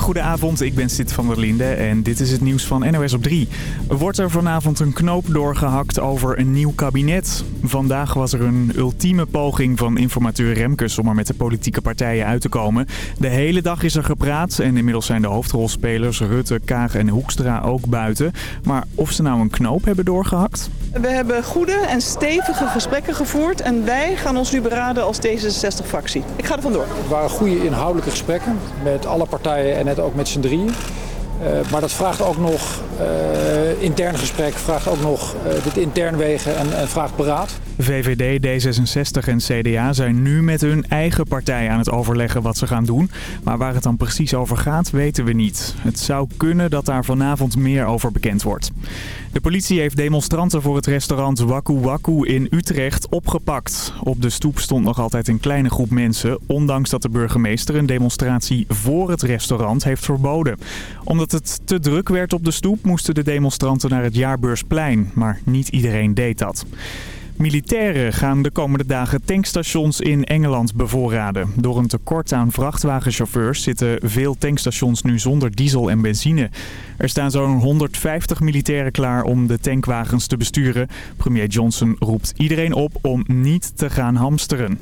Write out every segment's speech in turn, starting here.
Goedenavond, ik ben Sid van der Linde en dit is het nieuws van NOS op 3. Wordt er vanavond een knoop doorgehakt over een nieuw kabinet? Vandaag was er een ultieme poging van informateur Remkes om er met de politieke partijen uit te komen. De hele dag is er gepraat en inmiddels zijn de hoofdrolspelers Rutte, Kaag en Hoekstra ook buiten. Maar of ze nou een knoop hebben doorgehakt? We hebben goede en stevige gesprekken gevoerd en wij gaan ons nu beraden als D66-fractie. Ik ga er vandoor. Het waren goede inhoudelijke gesprekken met alle partijen en ook met z'n drieën. Uh, maar dat vraagt ook nog uh, intern gesprek, vraagt ook nog uh, dit intern wegen en, en vraagt beraad. VVD, D66 en CDA zijn nu met hun eigen partij aan het overleggen wat ze gaan doen. Maar waar het dan precies over gaat, weten we niet. Het zou kunnen dat daar vanavond meer over bekend wordt. De politie heeft demonstranten voor het restaurant Waku Waku in Utrecht opgepakt. Op de stoep stond nog altijd een kleine groep mensen, ondanks dat de burgemeester een demonstratie voor het restaurant heeft verboden. Omdat het te druk werd op de stoep moesten de demonstranten naar het Jaarbeursplein, maar niet iedereen deed dat. Militairen gaan de komende dagen tankstations in Engeland bevoorraden. Door een tekort aan vrachtwagenchauffeurs zitten veel tankstations nu zonder diesel en benzine. Er staan zo'n 150 militairen klaar om de tankwagens te besturen. Premier Johnson roept iedereen op om niet te gaan hamsteren.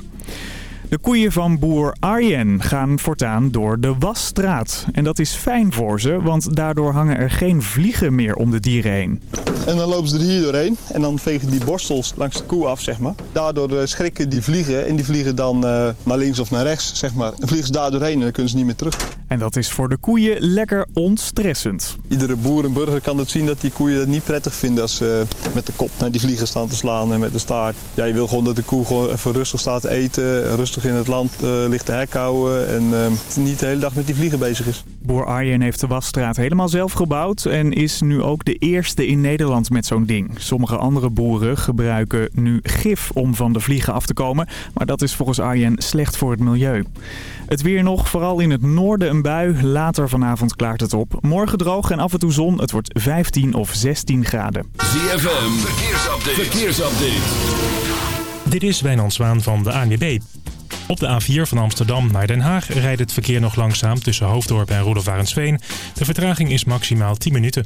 De koeien van boer Arjen gaan voortaan door de wasstraat. En dat is fijn voor ze, want daardoor hangen er geen vliegen meer om de dieren heen. En dan lopen ze er hier doorheen en dan vegen die borstels langs de koe af, zeg maar. Daardoor eh, schrikken die vliegen en die vliegen dan uh, naar links of naar rechts, zeg maar. En vliegen ze daar doorheen en dan kunnen ze niet meer terug. En dat is voor de koeien lekker ontstressend. Iedere boer en burger kan het zien dat die koeien het niet prettig vinden als ze met de kop naar die vliegen staan te slaan en met de staart. Ja, je wil gewoon dat de koe gewoon even rustig staat te eten, rustig in het land uh, ligt te hek houden en uh, niet de hele dag met die vliegen bezig is. Boer Arjen heeft de wasstraat helemaal zelf gebouwd en is nu ook de eerste in Nederland met zo'n ding. Sommige andere boeren gebruiken nu gif om van de vliegen af te komen, maar dat is volgens Arjen slecht voor het milieu. Het weer nog, vooral in het noorden een bui. Later vanavond klaart het op. Morgen droog en af en toe zon. Het wordt 15 of 16 graden. ZFM, verkeersupdate. verkeersupdate. Dit is Wijnand Zwaan van de ANWB. Op de A4 van Amsterdam naar Den Haag rijdt het verkeer nog langzaam tussen Hoofddorp en Roelofarensveen. De vertraging is maximaal 10 minuten.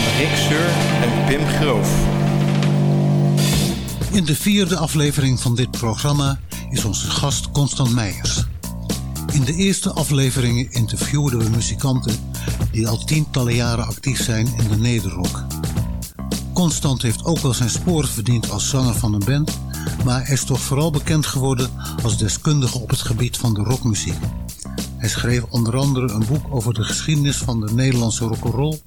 van Rick Seur en Pim Groof. In de vierde aflevering van dit programma is onze gast Constant Meijers. In de eerste afleveringen interviewden we muzikanten die al tientallen jaren actief zijn in de nederrock. Constant heeft ook wel zijn sporen verdiend als zanger van een band, maar is toch vooral bekend geworden als deskundige op het gebied van de rockmuziek. Hij schreef onder andere een boek over de geschiedenis van de Nederlandse rock'n'roll,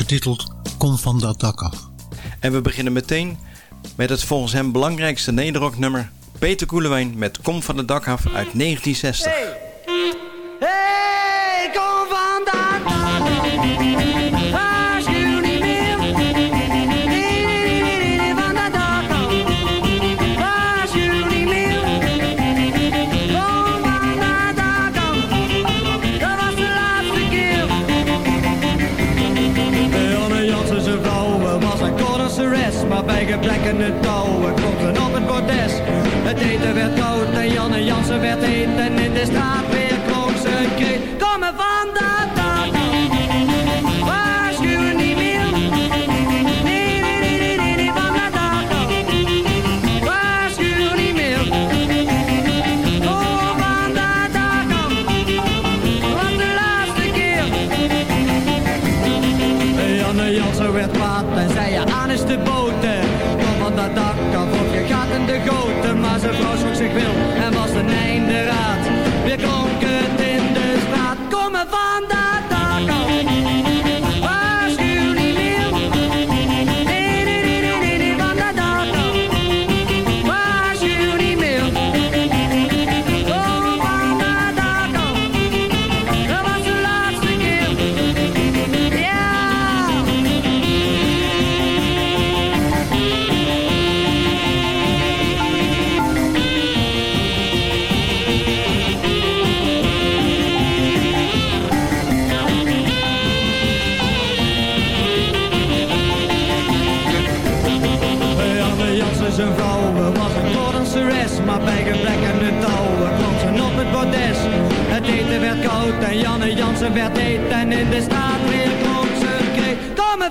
getiteld Kom van dat dak af. En we beginnen meteen met het volgens hem belangrijkste nederrocknummer Peter Koelewijn met Kom van het dak af uit 1960. Hey, hey het touwen ze op het bordes. Het eten werd koud en Janne Jansen werd heet en in de straat Kom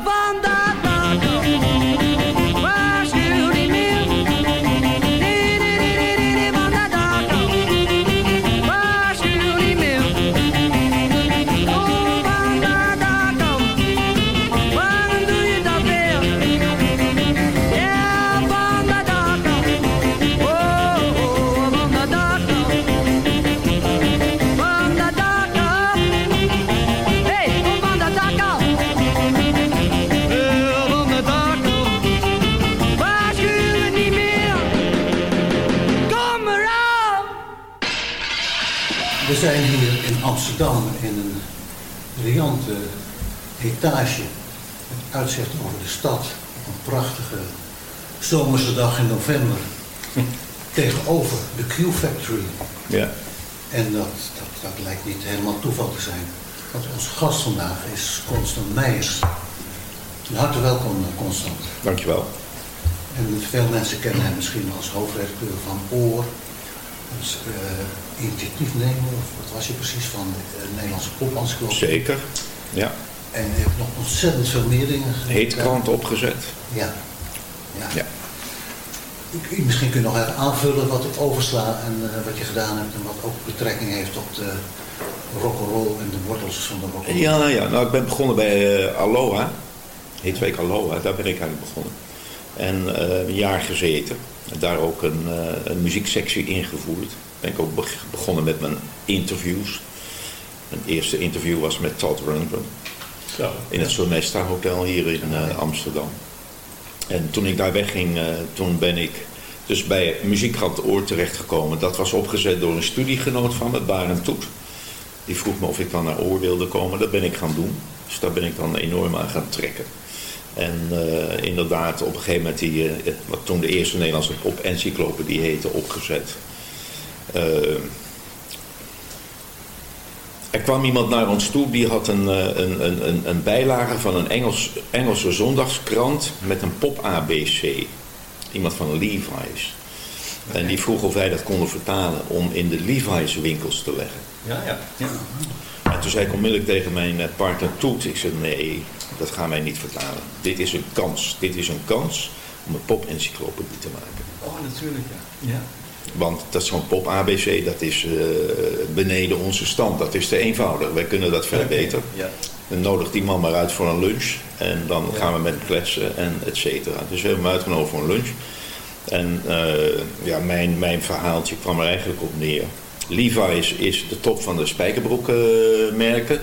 Kom zomerse dag in november tegenover de Q-Factory. Ja. En dat, dat, dat lijkt niet helemaal toeval te zijn. Want onze gast vandaag is Constant Meijers. Van harte welkom, eh, Constant. Dankjewel. En veel mensen kennen hem misschien als hoofdredacteur van Oor. Dus eh, initiatiefnemer, of wat was je precies, van de eh, Nederlandse Popencyclopedie. Zeker. Ja. En hij heeft nog ontzettend veel meer dingen gedaan. Heetkrant opgezet. Ja. ja. Ja. Misschien kun je nog even aanvullen wat ik oversla en eh, wat je gedaan hebt en wat ook betrekking heeft op de rock'n'roll en de wortels van de rock'n'roll. Ja, ja, nou ik ben begonnen bij eh, Aloha. Heetweek Aloha, daar ben ik eigenlijk begonnen. En eh, een jaar gezeten. En daar ook een, eh, een muzieksectie ingevoerd. Ben ik ook be- begonnen met mijn interviews. Mijn eerste interview was met Todd Rundgren. In het Sonesta Hotel hier in Amsterdam. En toen ik daar wegging, eh, toen ben ik dus bij Muziekkrant Oor terechtgekomen. Dat was opgezet door een studiegenoot van me, Barend Toet. Die vroeg me of ik dan naar Oor wilde komen. Dat ben ik gaan doen. Dus daar ben ik dan enorm aan gaan trekken. En eh, inderdaad, op een gegeven moment, die, eh, wat toen de eerste Nederlandse pop-encyclopedie heette, opgezet. Er kwam iemand naar ons toe, die had een, eh, een, een, een, een bijlage van een Engels, Engelse zondagskrant met een pop-ABC. Iemand van Levi's. En die vroeg of wij dat konden vertalen om in de Levi's winkels te leggen. Ja, ja. ja. En toen zei ik onmiddellijk tegen mijn eh, partner Toet, ik zei nee, dat gaan wij niet vertalen. Dit is een kans, dit is een kans om een pop-encyclopedie te maken. Oh, natuurlijk, ja. ja. Want dat is zo'n pop-ABC, dat is eh, beneden onze stand. Dat is te eenvoudig. Wij kunnen dat veel beter. Ja. Dan nodigt die man maar uit voor een lunch. En dan gaan we met hem kletsen en et cetera. Dus we hebben hem uitgenodigd voor een lunch. En eh, ja, mijn, mijn verhaaltje kwam er eigenlijk op neer. Levi's is de top van de spijkerbroekmerken.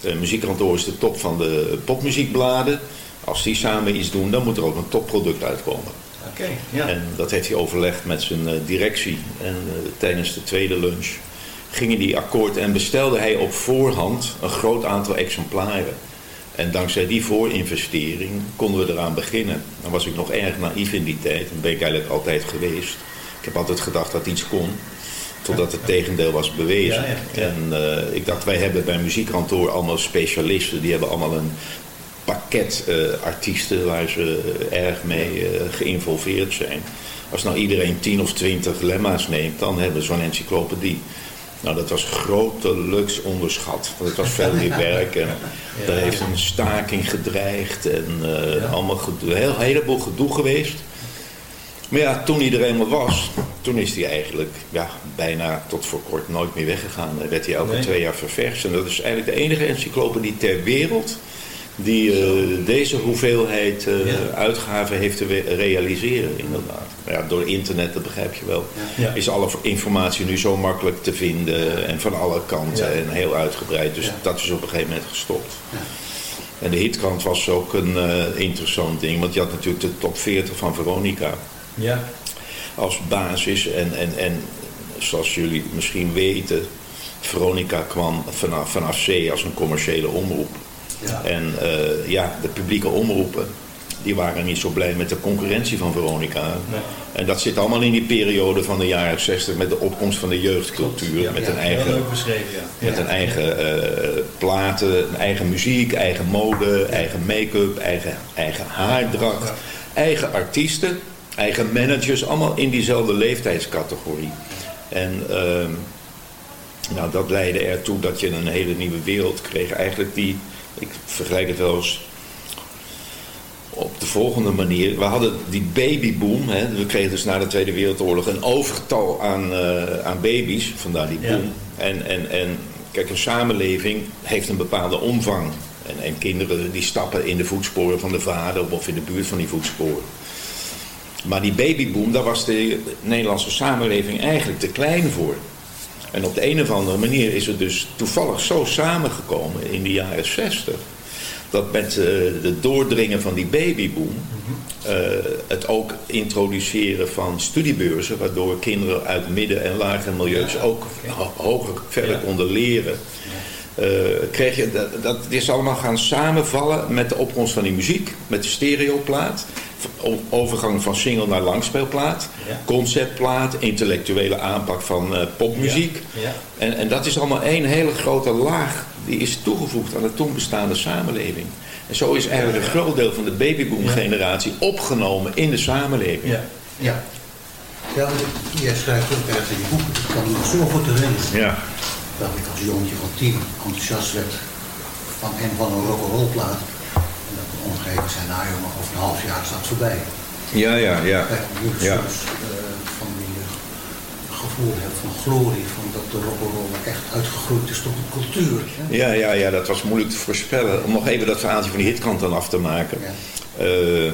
De muziekkantoor is de top van de popmuziekbladen. Als die samen iets doen, dan moet er ook een topproduct uitkomen. Oké, ja. En dat heeft hij overlegd met zijn eh, directie. En eh, tijdens de tweede lunch gingen die akkoord en bestelde hij op voorhand een groot aantal exemplaren. En dankzij die voorinvestering konden we eraan beginnen. Dan was ik nog erg naïef in die tijd. Dat ben ik eigenlijk altijd geweest. Ik heb altijd gedacht dat iets kon. Totdat het tegendeel was bewezen. Ja, ja, ja. En eh, ik dacht, wij hebben bij muziekkantoor allemaal specialisten. Die hebben allemaal een pakket eh, artiesten waar ze eh, erg mee eh, geïnvolveerd zijn. Als nou iedereen 10 of 20 lemma's neemt, dan hebben we zo'n encyclopedie. Nou, dat was grotelijks onderschat. Want het was veel meer werk en er heeft een staking gedreigd en allemaal gedoe, een heel, heleboel gedoe geweest. Maar ja, toen hij er eenmaal was, toen is hij eigenlijk ja, bijna tot voor kort nooit meer weggegaan. Dan werd hij elke Nee. twee jaar ververst. En dat is eigenlijk de enige encyclopedie ter wereld die eh, deze hoeveelheid eh, Ja. uitgaven heeft te realiseren, inderdaad. Ja, door internet, dat begrijp je wel, Ja. is alle informatie nu zo makkelijk te vinden en van alle kanten en heel uitgebreid. Dus dat is op een gegeven moment gestopt. Ja. En de hitkrant was ook een eh, interessant ding, want je had natuurlijk de top 40 van Veronica Ja. als basis. En, en, en zoals jullie misschien weten, Veronica kwam vanaf, vanaf C als een commerciële omroep. Ja. En eh, ja, de publieke omroepen, die waren niet zo blij met de concurrentie van Veronica. Nee. En dat zit allemaal in die periode van de jaren 60 met de opkomst van de jeugdcultuur. Ja, met ja, een eigen ja. met een eigen eh, platen, eigen muziek, eigen mode, eigen make-up, eigen, eigen haardracht, eigen artiesten, eigen managers, allemaal in diezelfde leeftijdscategorie. En ehm, Nou, dat leidde ertoe dat je een hele nieuwe wereld kreeg. Eigenlijk die, ik vergelijk het wel eens op de volgende manier. We hadden die babyboom. Hè. We kregen dus na de Tweede Wereldoorlog een overgetal aan, eh, aan baby's. Vandaar die boom. En, en, en kijk, een samenleving heeft een bepaalde omvang. En, en kinderen die stappen in de voetsporen van de vader of in de buurt van die voetsporen. Maar die babyboom, daar was de Nederlandse samenleving eigenlijk te klein voor. En op de een of andere manier is het dus toevallig zo samengekomen in de jaren 60 dat met uh, de doordringen van die babyboom, uh, het ook introduceren van studiebeurzen, waardoor kinderen uit midden- en lagere milieus ook ho hoger verder konden leren. Uh, kreeg je, dat, dat is allemaal gaan samenvallen met de opkomst van die muziek, met de stereoplaat, overgang van single naar langspeelplaat, ja. conceptplaat, intellectuele aanpak van uh, popmuziek. Ja. Ja. En, en dat is allemaal één hele grote laag die is toegevoegd aan de toen bestaande samenleving. En zo is eigenlijk een groot deel van de babyboom generatie opgenomen in de samenleving. Ja, ja. ja jij schrijft ook ergens in je boek, ik kan me nog zo goed herinneren. Ja. Dat ik als jongetje van tien enthousiast werd van een van een rock'n'roll plaat. En dat mijn omgeving zei, nou jongen, over een half jaar staat voorbij. Ja, ja, ja. ja. ja. van die gevoel hebt van glorie, van dat de rock'n'roll echt uitgegroeid is tot een cultuur. Hè? Ja, ja, ja, dat was moeilijk te voorspellen. Om nog even dat verhaaltje van die hitkant dan af te maken. Ja. Uh,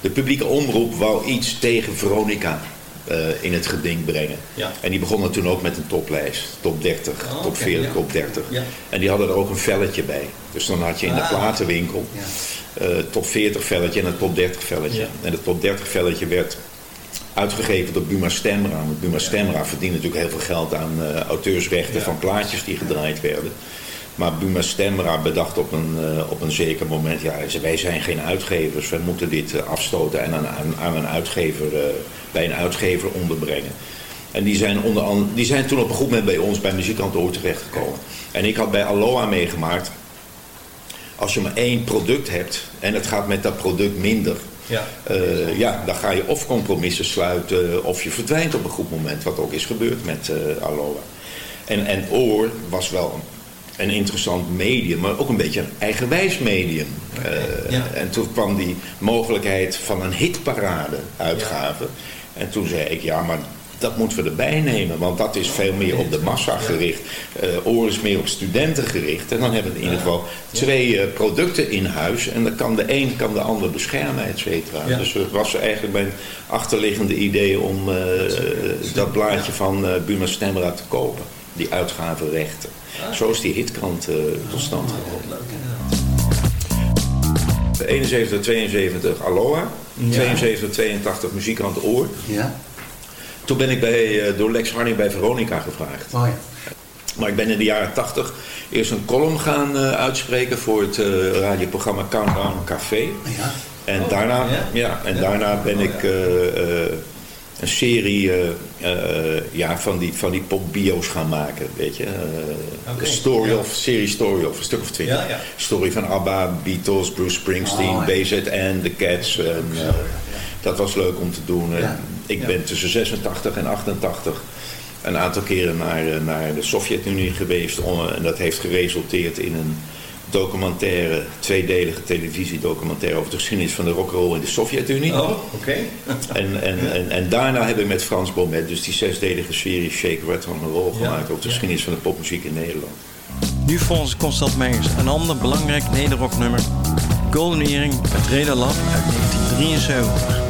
de publieke omroep wou iets tegen Veronica uh, in het geding brengen. Ja. En die begonnen toen ook met een toplijst. Top 30, oh, top 40, ja. top 30. Ja. En die hadden er ook een velletje bij. Dus dan had je in de ah. platenwinkel uh, top 40 velletje en een top 30 velletje. En het top 30 velletje werd uitgegeven door Buma Stemra. Want Buma Stemra verdient natuurlijk heel veel geld aan uh, auteursrechten van plaatjes die gedraaid werden. Maar Buma Stemra bedacht op een, uh, op een zeker moment, ja, wij zijn geen uitgevers, wij moeten dit uh, afstoten en aan, aan, aan een uitgever, bij een uitgever onderbrengen. En die zijn, onder andere, die zijn toen op een goed moment bij ons, bij Muziekkantoor terechtgekomen. En ik had bij Aloha meegemaakt, als je maar één product hebt en het gaat met dat product minder, ja. Uh, ja, dan ga je of compromissen sluiten of je verdwijnt op een goed moment. Wat ook is gebeurd met uh, Aloha. En, en Oor was wel een, interessant medium, maar ook een beetje een eigenwijs medium. Okay. Uh, ja. En toen kwam die mogelijkheid van een hitparade uitgave. Ja. En toen zei ik, ja, maar dat moeten we erbij nemen, want dat is veel meer op de massa gericht. Uh, Oor is meer op studenten gericht. En dan hebben we in ieder geval twee uh, producten in huis. En dan kan de een kan de ander beschermen, et cetera. Ja. Dus het was eigenlijk mijn achterliggende idee om uh, dat blaadje van Buma Stemra te kopen. Die uitgavenrechten. Zo is die hitkrant tot stand gekomen. 71, 72 Aloha. 72, 82 Muziekkrant Oor. Ja. Toen ben ik bij, uh, door Lex Harning bij Veronica gevraagd. Oh ja. Maar ik ben in de jaren 80 eerst een column gaan uh, uitspreken voor het uh, radioprogramma Countdown Café. Ja. En, oh, daarna, ja. ja en ja. daarna ben ik een serie ja, van die, van die popbio's gaan maken. Weet je? Okay. Story of, serie Story of, een stuk of twintig. Story van ABBA, Beatles, Bruce Springsteen, oh, BZN, The Cats. En, dat was leuk om te doen. Ik ben tussen 86 en 88 een aantal keren naar, naar de Sovjet-Unie geweest. En dat heeft geresulteerd in een documentaire, tweedelige televisiedocumentaire over de geschiedenis van de rock'n'roll in de Sovjet-Unie. Oh, oké. Okay. en, en, en, en, daarna hebben we met Frans Bomet dus die zesdelige serie Shake, Rattle and Roll gemaakt ja. over de geschiedenis van de popmuziek in Nederland. Nu volgens Constant Meijers een ander belangrijk nederrocknummer. Golden Earring met Reda Lab uit 1973.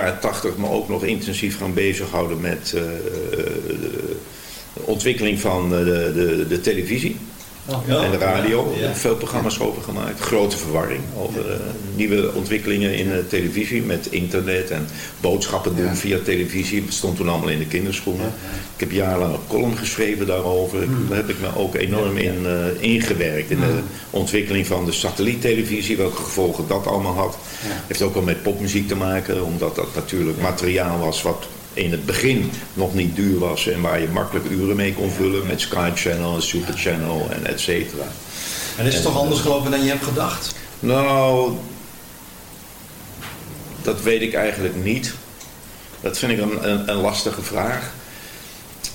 Jaren 80 me ook nog intensief gaan bezighouden met eh, de ontwikkeling van eh, de, de, de televisie. En de radio. Ja. Veel programma's over gemaakt. Grote verwarring over eh, nieuwe ontwikkelingen in de televisie met internet en boodschappen doen via televisie. Dat stond toen allemaal in de kinderschoenen. Ik heb jarenlang een column geschreven daarover. Ik- Daar heb ik me ook enorm in eh, ingewerkt. In de ontwikkeling van de satelliettelevisie, welke gevolgen dat allemaal had. Heeft ook wel met popmuziek te maken, omdat dat natuurlijk materiaal was wat in het begin nog niet duur was en waar je makkelijk uren mee kon vullen met Sky Channel en Super Channel en et cetera. En is het toch anders gelopen dan je hebt gedacht? Nou, dat weet ik eigenlijk niet. Dat vind ik een, een, een lastige vraag.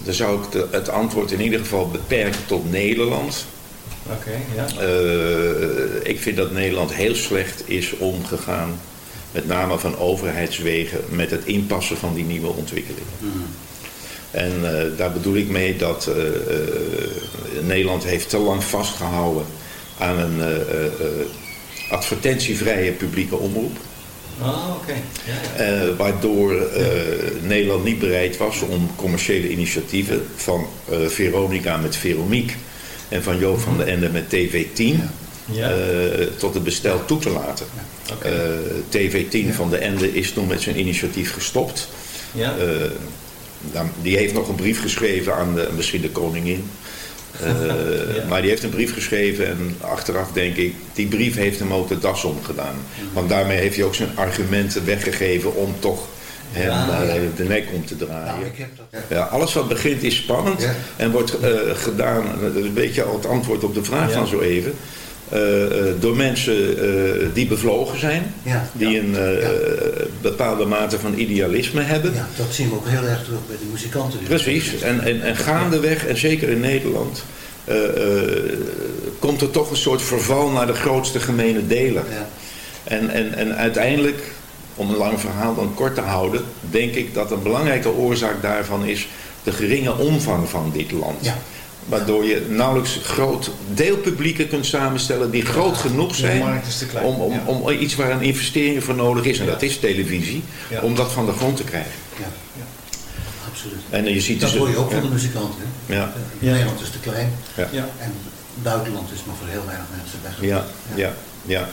Dan zou ik de- het antwoord in ieder geval beperken tot Nederland. Oké, ja. Eh, ik vind dat Nederland heel slecht is omgegaan met name van overheidswegen, met het inpassen van die nieuwe ontwikkelingen. En eh, daar bedoel ik mee dat eh, eh, Nederland heeft te lang vastgehouden aan een advertentievrije publieke omroep. Ah, oké. Ja, ja. Waardoor Nederland niet bereid was om commerciële initiatieven van Veronica met Veronique en van Joop van den Ende met TV10 Ja. eh, tot het bestel toe te laten. Eh, TV10 van de Ende is toen met zijn initiatief gestopt. Ja. Eh, dan- die heeft nog een brief geschreven aan de, misschien de koningin. Maar die heeft een brief geschreven en achteraf denk ik, die brief heeft hem ook de das omgedaan. Want daarmee heeft hij ook zijn argumenten weggegeven om toch hem Ja, ja. de nek om te draaien. Nou, ik heb dat. Ja, alles wat begint is spannend en wordt gedaan, dat is een beetje al het antwoord op de vraag van zo even, door mensen eh, die bevlogen zijn, Ja. die een eh, Ja. bepaalde mate van idealisme hebben. Ja, dat zien we ook heel erg terug bij de muzikanten. die- Precies, en, en, en gaandeweg, en zeker in Nederland, eh, eh, komt er toch een soort verval naar de grootste gemene deler. Ja. En, en, en uiteindelijk, om een lang verhaal dan kort te houden, denk ik dat een belangrijke oorzaak daarvan is de geringe omvang van dit land. Ja. Waardoor je nauwelijks groot deelpublieken kunt samenstellen die groot genoeg zijn klein, om, om, ja. om iets waar een investering voor nodig is, en Ja. dat is televisie, Ja. om dat van de grond te krijgen. Ja. Absoluut. En je ziet Dat dus- hoor je ook van de muzikanten. Hè? Ja. Nederland is te klein en het buitenland is maar voor heel weinig mensen weg. Ja, ja, ja.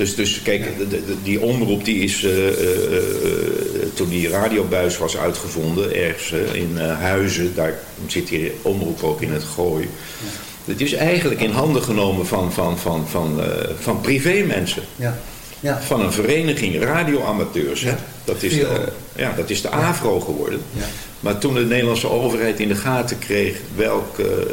Dus, dus kijk, de- de- die omroep die is, eh, eh, eh, toen die radiobuis was uitgevonden, ergens in Huizen, daar zit die omroep ook in het gooi. Het is eigenlijk in handen genomen van, van, van, van, van privémensen. Ja. Ja. Van een vereniging radioamateurs. Ja. Dat, is de, ja, dat is de AVRO geworden. Ja. Maar toen de Nederlandse overheid in de gaten kreeg welke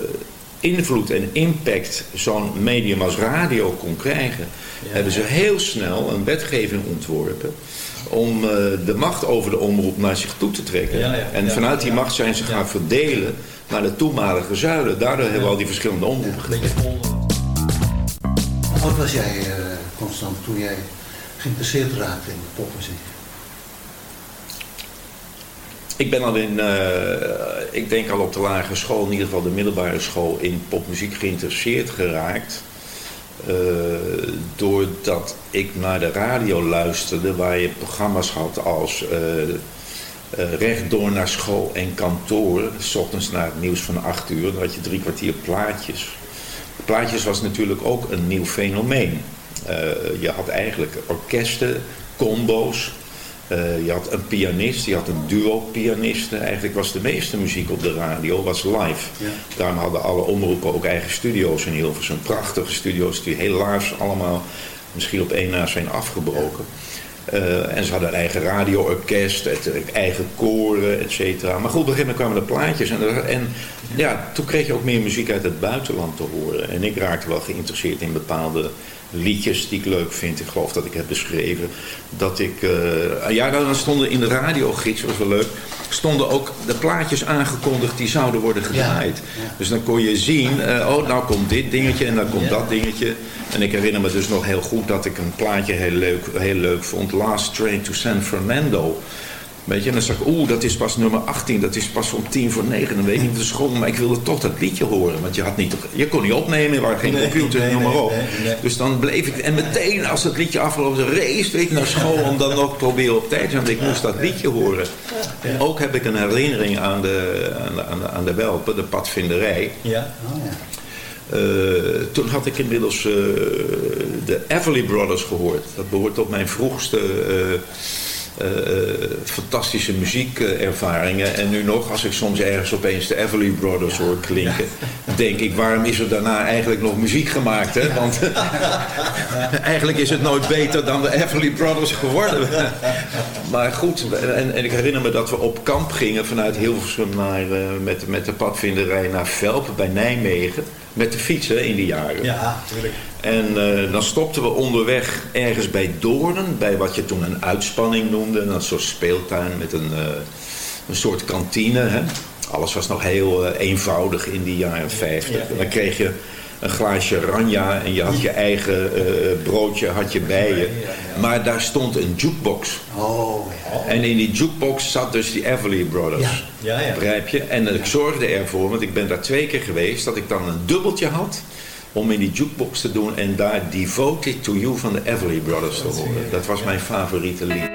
invloed en impact zo'n medium als radio kon krijgen, hebben ze heel snel een wetgeving ontworpen om eh, de macht over de omroep naar zich toe te trekken. Ja, ja, en ja, vanuit die ja. macht zijn ze gaan verdelen naar de toenmalige zuilen. Daardoor hebben we al die verschillende omroepen. Hoe oud was jij, eh, Constant, toen jij geïnteresseerd raakte in de popmuziek? Ik ben al in, eh, ik denk al op de lagere school, in ieder geval de middelbare school, in popmuziek geïnteresseerd geraakt. Eh, doordat ik naar de radio luisterde, waar je programma's had als eh, rechtdoor naar school en kantoor. S ochtends naar het nieuws van 8 uur, dan had je drie kwartier plaatjes. Plaatjes was natuurlijk ook een nieuw fenomeen. Je had eigenlijk orkesten, combo's. Eh, je had een pianist, je had een duo pianisten. Eigenlijk was de meeste muziek op de radio was live. Ja. Daarom hadden alle omroepen ook eigen studio's in Hilversum. Prachtige studio's die helaas allemaal misschien op één na zijn afgebroken. Eh, en ze hadden een eigen radioorkest, eigen koren, et cetera. Maar goed, op een gegeven moment kwamen de plaatjes. En, er- en ja, toen kreeg je ook meer muziek uit het buitenland te horen. En ik raakte wel geïnteresseerd in bepaalde liedjes die ik leuk vind. Ik geloof dat ik heb beschreven dat ik... eh, ja, dan stonden in de radiogids, was wel leuk... stonden ook de plaatjes aangekondigd die zouden worden gedraaid. ja. Dus dan kon je zien, eh, oh, nou komt dit dingetje en dan komt Ja. dat dingetje. En ik herinner me dus nog heel goed dat ik een plaatje heel leuk, heel leuk vond. Last Train to San Fernando. Weet je, en dan zag ik, oeh, dat is pas nummer 18, dat is pas om tien voor negen. Dan weet ik niet of de school, maar ik wilde toch dat liedje horen. Want je, had niet, je kon niet opnemen, er waren geen Nee, computer, nee, noem maar op. nee. Dus dan bleef ik, en meteen als dat liedje afgelopen was, race ik naar school om dan nog proberen op tijd te zijn. Want ik moest dat liedje horen. En ook heb ik een herinnering aan de, aan de, aan de, aan de Welpen, de padvinderij. Ja. Oh ja. Eh, toen had ik inmiddels eh, de Everly Brothers gehoord. Dat behoort tot mijn vroegste eh, fantastische muziekervaringen. En nu nog, als ik soms ergens opeens de Everly Brothers hoor klinken, denk ik, waarom is er daarna eigenlijk nog muziek gemaakt? Hè? Want eigenlijk is het nooit beter dan de Everly Brothers geworden. maar goed, en, en ik herinner me dat we op kamp gingen vanuit Hilversum naar, eh, met, met de padvinderij naar Velpen bij Nijmegen. Met de fiets hè, in die jaren. Ja, natuurlijk. En eh, dan stopten we onderweg ergens bij Doornen, bij wat je toen een uitspanning noemde. Een soort speeltuin met een, eh, een soort kantine. Hè. Alles was nog heel eh, eenvoudig in die jaren 50. Ja, ja. En dan kreeg je een glaasje ranja en je had je eigen eh, broodje had je bij je. Maar daar stond een jukebox. Oh, En in die jukebox zat dus die Everly Brothers. Ja, ja. Begrijp je? En ik zorgde ervoor, want ik ben daar twee keer geweest, dat ik dan een dubbeltje had om in die jukebox te doen en daar Devoted to You van de Everly Brothers te horen. Dat was mijn favoriete lied.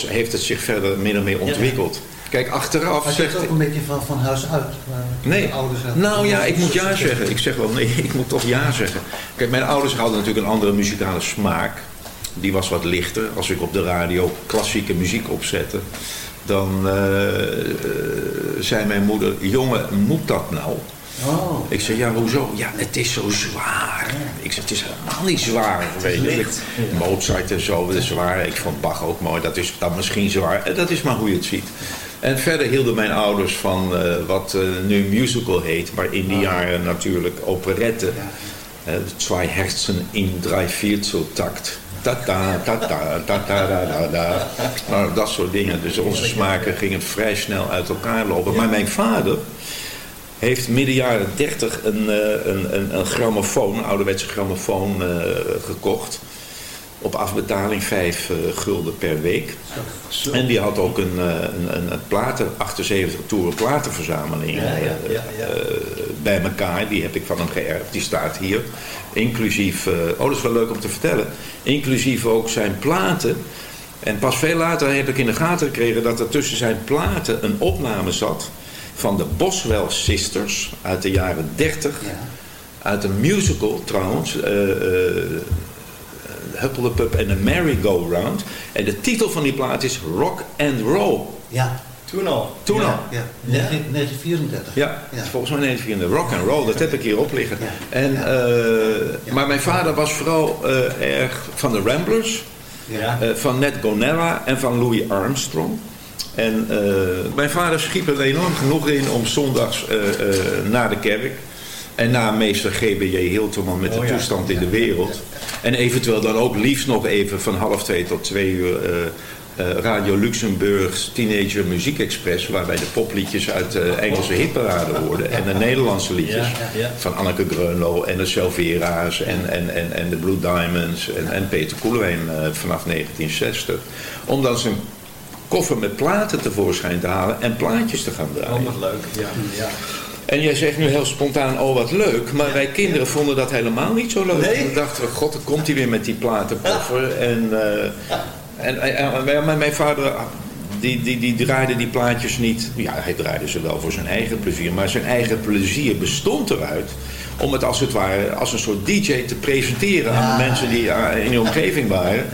Heeft het zich verder min of meer ontwikkeld. Kijk, achteraf Maar zegt... ook een beetje van, van huis uit. Nee, uit- nou ja, ik moet ja zeggen. Ik zeg wel nee, ik moet toch ja zeggen. Kijk, mijn ouders hadden natuurlijk een andere muzikale smaak. Die was wat lichter. Als ik op de radio klassieke muziek opzette, dan eh, eh, zei mijn moeder, jongen, moet dat nou? Oh. Ik zei, ja, hoezo? Ja, het is zo zwaar. Ik zei, het is helemaal niet zwaar. Weet je. Mozart en zo, dat is zwaar. Ik vond Bach ook mooi, dat is dan misschien zwaar. Eh, Dat is maar hoe je het ziet. En verder hielden mijn ouders van eh, wat eh, nu musical heet, maar in die jaren natuurlijk operette. Eh, Zwei Herzen in drei Vierteltakt. Ta-ta, ta-ta, ta-ta. Nou, dat soort dingen. Dus onze smaken gingen vrij snel uit elkaar lopen. Maar mijn vader heeft midden jaren 30 een, eh, een, een, een grammofoon, een ouderwetse grammofoon eh, gekocht. Op afbetaling 5 gulden per week. En die had ook een, eh, een, een, platen, 78 toeren platenverzameling Ja, ja, eh, ja, ja. eh, bij elkaar. Die heb ik van hem geërfd. Die staat hier. Inclusief, eh, oh dat is wel leuk om te vertellen. Inclusief ook zijn platen. En pas veel later heb ik in de gaten gekregen dat er tussen zijn platen een opname zat van de Boswell Sisters uit de jaren 30. Uit een musical trouwens. eh eh, Huppel de Pup en de Merry-Go-Round. En de titel van die plaat is Rock and Roll. Ja. Toen al. Toen ja, al. Ja, 19- 1934. Ja, volgens mij 1934. Rock and roll, dat heb ik hier op liggen. En, eh, Maar mijn vader was vooral eh, erg van de Ramblers, Ja. eh, van Ned Gonella en van Louis Armstrong. En eh, mijn vader schiep er enorm genoeg in om zondags eh, naar de kerk. En na meester G.B.J. Hilterman met de Oh ja. toestand in de wereld. En eventueel dan ook liefst nog even van half twee tot twee uur Radio Luxemburgs Teenager Muziek Express. Waarbij de popliedjes uit de Engelse hitparade hoorden. En de Nederlandse liedjes. Van Anneke Greunlo en de Selvera's en, en, en, en de Blue Diamonds en, en Peter Koelewijn vanaf 1960. Omdat zijn koffer met platen tevoorschijn te halen en plaatjes te gaan draaien. Oh, wat leuk. Ja, ja. En jij zegt nu heel spontaan, oh wat leuk. Maar wij kinderen vonden dat helemaal niet zo leuk. Nee? We dachten, god, dan komt hij weer met die platenkoffer. En, eh, en, en, en- mijn vader, die, die, die draaide die plaatjes niet. Ja, hij draaide ze wel voor zijn eigen plezier. Maar zijn eigen plezier bestond eruit om het als het ware als een soort DJ te presenteren aan de mensen die eh, in de omgeving waren.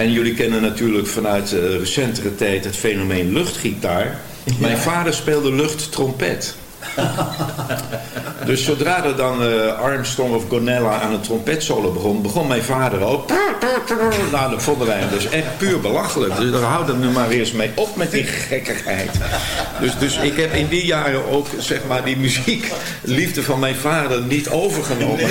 En jullie kennen natuurlijk vanuit eh, recentere tijd het fenomeen luchtgitaar. Mijn vader speelde luchttrompet. Dus zodra er dan eh, Armstrong of Gonella aan een trompetsolo begon, begon mijn vader ook. Nou, dat vonden wij hem dus echt puur belachelijk. Dus daar houden we nu maar eens mee op met die gekkigheid. Dus, dus ik heb in die jaren ook, zeg maar, die muziekliefde van mijn vader niet overgenomen.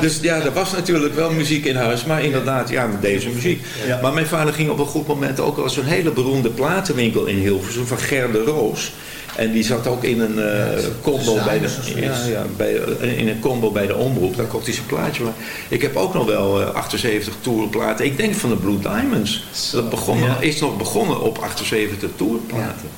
dus ja, er was natuurlijk wel muziek in huis, maar inderdaad, ja, met deze muziek. Maar mijn vader ging op een goed moment ook al zo'n hele beroemde platenwinkel in Hilversum van Ger de Roos. En die zat ook in een eh, combo bij de, ja, ja, bij, in een combo bij de omroep. Daar kocht hij zijn plaatje. Maar ik heb ook nog wel eh, 78 tourplaten. Ik denk van de Blue Diamonds. Dat begon, is nog begonnen op 78 tourplaten.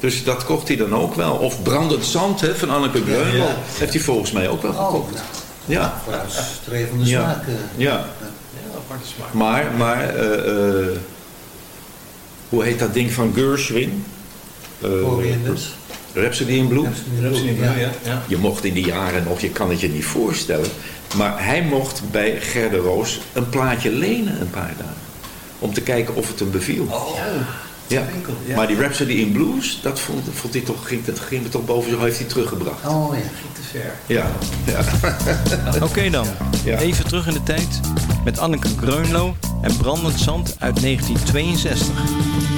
Dus dat kocht hij dan ook wel. Of Brandend Zand hè, van Anneke Greunel. Ja. Heeft hij volgens mij ook wel gekocht. Ja. Vooruitstrevende Ja. smaak. eh. Ja. Maar, maar eh, eh, hoe heet dat ding van Gershwin? Eh. Rhapsody in Blue? Rhapsody in Blue, ja. ja. Je mocht in die jaren nog, je kan het je niet voorstellen. Maar hij mocht bij Gerde Roos een plaatje lenen een paar dagen. Om te kijken of het hem beviel. Oh, ja. ja. Maar die Rhapsody in Blues, dat vond, vond hij toch, ging, dat ging er toch boven zich, heeft hij teruggebracht. Oh ja. te ver. Ja, ja. Oké dan, Ja. even terug in de tijd met Anneke Greunlo en Brandend Zand uit 1962.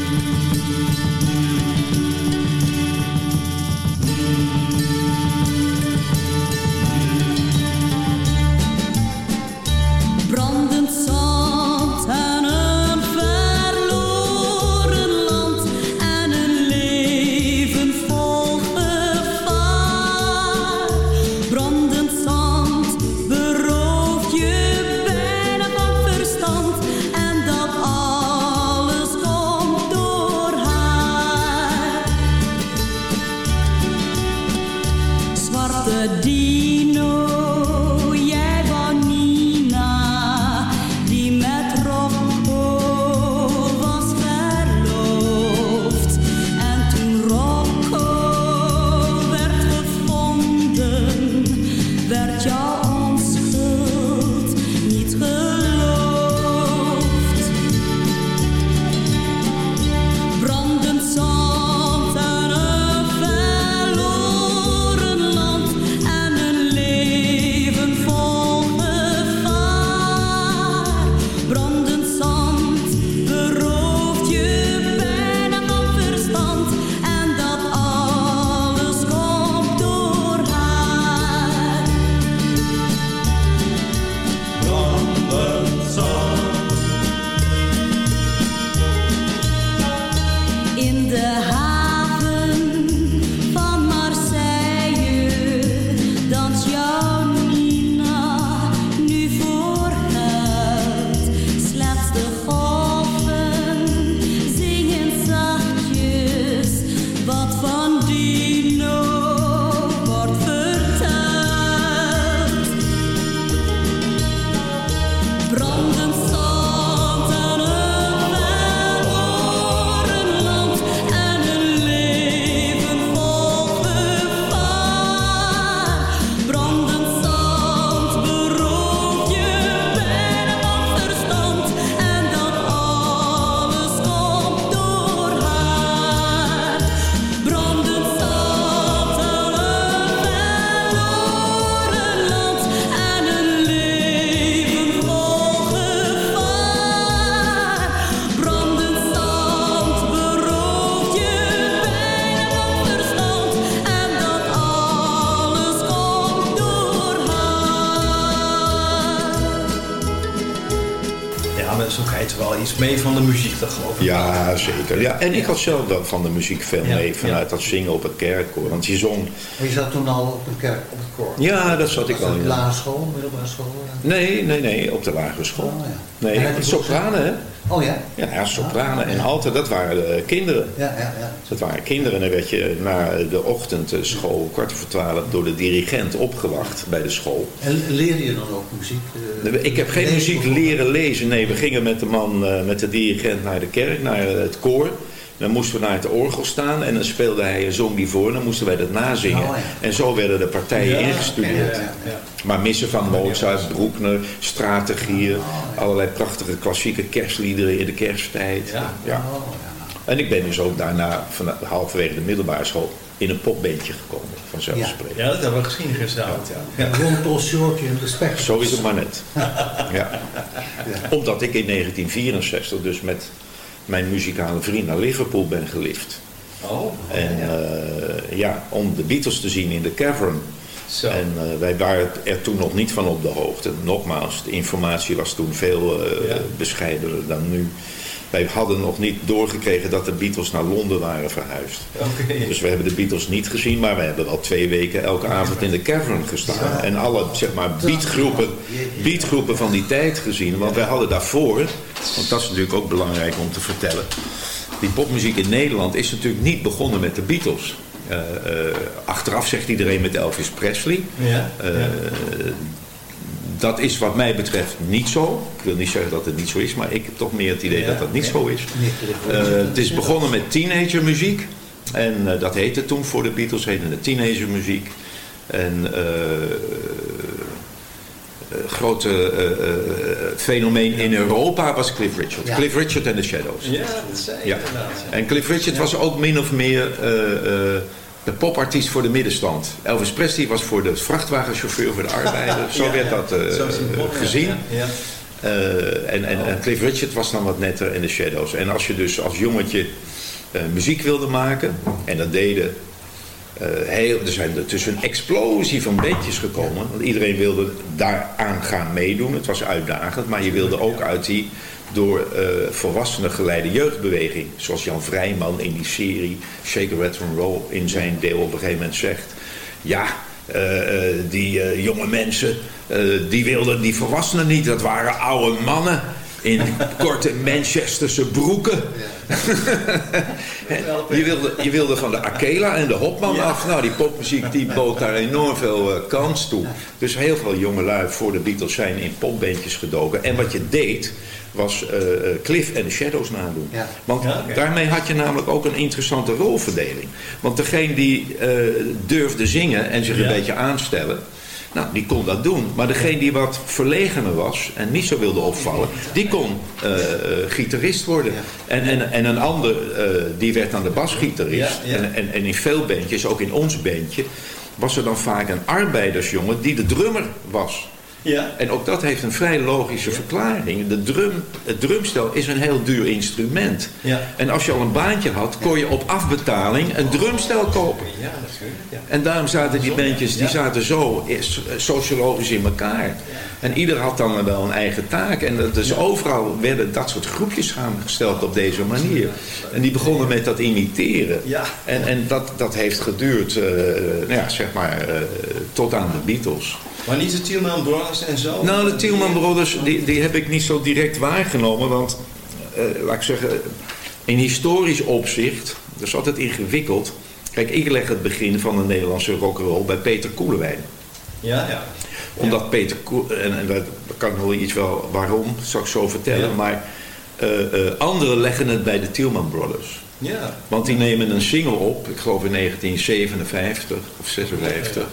En ik had zelf wel van de muziek veel mee, vanuit dat zingen op het kerkkoor. Want je zong... Maar je zat toen al op een kerk, op het koor? Ja, dat zat ik wel dat in. lagere school, middelbare school? Nee, nee, nee, op de lagere school. Oh, ja. Nee, sopranen, hè? Oh ja? Ja, sopranen en alten, dat waren kinderen. Ja, ja, ja. Dat waren kinderen. En dan werd je na de ochtendschool, kwart voor twaalf, door de dirigent opgewacht bij de school. En leer je dan ook muziek? Ik heb geen muziek leren lezen. Nee, we gingen met de man, eh, met de dirigent naar de kerk, naar het koor. Dan moesten we naar het orgel staan en dan speelde hij een zong die voor. En dan moesten wij dat nazingen. Oh, ja. En zo werden de partijen Ja, ingestudeerd. ja, Maar missen van Mozart, Broekner, Strategier, allerlei prachtige klassieke kerstliederen in de kersttijd. Ja. En ik ben dus ook daarna, van halverwege de middelbare school, in een popbandje gekomen, vanzelfsprekend. Ja, dat hebben we gezien gisteravond. Ja. Ja. Ron Paul Shortje en de Spectrum. Zo is het maar net. Ja. Omdat ik in 1964 dus met mijn muzikale vriend naar Liverpool ben gelift. Oh. En eh, ja, om de Beatles te zien in de Cavern. Zo. En eh, wij waren er toen nog niet van op de hoogte. Nogmaals, de informatie was toen veel eh Ja. bescheidener dan nu. Wij hadden nog niet doorgekregen dat de Beatles naar Londen waren verhuisd. Dus we hebben de Beatles niet gezien, maar we hebben wel twee weken elke avond in de cavern gestaan. En alle zeg maar, beatgroepen, beatgroepen van die tijd gezien. Want wij hadden daarvoor, want dat is natuurlijk ook belangrijk om te vertellen. Die popmuziek in Nederland is natuurlijk niet begonnen met de Beatles. Eh, eh, achteraf zegt iedereen met Elvis Presley. Ja, Eh, Dat is wat mij betreft niet zo. Ik wil niet zeggen dat het niet zo is, maar ik heb toch meer het idee dat dat niet zo is. Eh, het is begonnen met teenagermuziek. En eh, dat heette toen voor de Beatles, heette het teenagermuziek. En eh grote fenomeen in Europa was Cliff Richard. Ja. Cliff Richard en de Shadows. Ja, dat zei Ja. En Cliff Richard was ook min of meer de popartiest voor de middenstand. Elvis Presley was voor de vrachtwagenchauffeur, voor de arbeider. Zo werd dat eh, gezien. Eh, en, en, en Cliff Richard was dan wat netter in de Shadows. En als je dus als jongetje eh, muziek wilde maken, en dat deden heel, er zijn er tussen een explosie van bandjes gekomen. Want iedereen wilde daaraan gaan meedoen. Het was uitdagend, maar je wilde ook uit die door eh, volwassenen geleide jeugdbeweging. Zoals Jan Vrijman in die serie Shake a Rat and Roll in zijn deel op een gegeven moment zegt. Ja, eh, eh, die jonge mensen, die wilden die volwassenen niet. Dat waren oude mannen in korte Manchesterse broeken. je, wilde, je wilde van de Akela en de Hopman af. Nou, die popmuziek die bood daar enorm veel kans toe. Dus heel veel jongelui voor de Beatles zijn in popbandjes gedoken. En wat je deed, was eh, eh, Cliff en de Shadows nadoen. Want daarmee had je namelijk ook een interessante rolverdeling. Want degene die eh, durfde zingen en zich een beetje aanstellen... Nou, die kon dat doen. Maar degene die wat verlegener was en niet zo wilde opvallen, die kon gitarist worden. En, en, en een ander, eh, die werd dan de basgitarist. Ja, ja. En, en, en in veel bandjes, ook in ons bandje, was er dan vaak een arbeidersjongen die de drummer was. Ja. En ook dat heeft een vrij logische verklaring. De drum, het drumstel is een heel duur instrument. Ja. En als je al een baantje had, kon je op afbetaling een drumstel kopen. Ja, natuurlijk. Ja. En daarom zaten die bandjes die zaten zo is- sociologisch in elkaar. En ieder had dan wel een eigen taak. En dus overal werden dat soort groepjes samengesteld op deze manier. En die begonnen met dat imiteren. Ja. En, en dat, dat heeft geduurd, eh, nou ja, zeg maar, eh, tot aan de Beatles. Maar niet de Tielman Brothers en zo? Nou, de Tielman Brothers, die, die heb ik niet zo direct waargenomen. Want, eh, laat ik zeggen, in historisch opzicht, dat is altijd ingewikkeld. Kijk, ik leg het begin van de Nederlandse rock'n'roll bij Peter Koelewijn. Ja, ja. Omdat Peter Koel, en, en dat kan ik nog iets wel waarom, zal ik zo vertellen. Ja. Maar anderen leggen het bij de Tielman Brothers. Ja. Want die nemen een single op, ik geloof in 1957 of 56.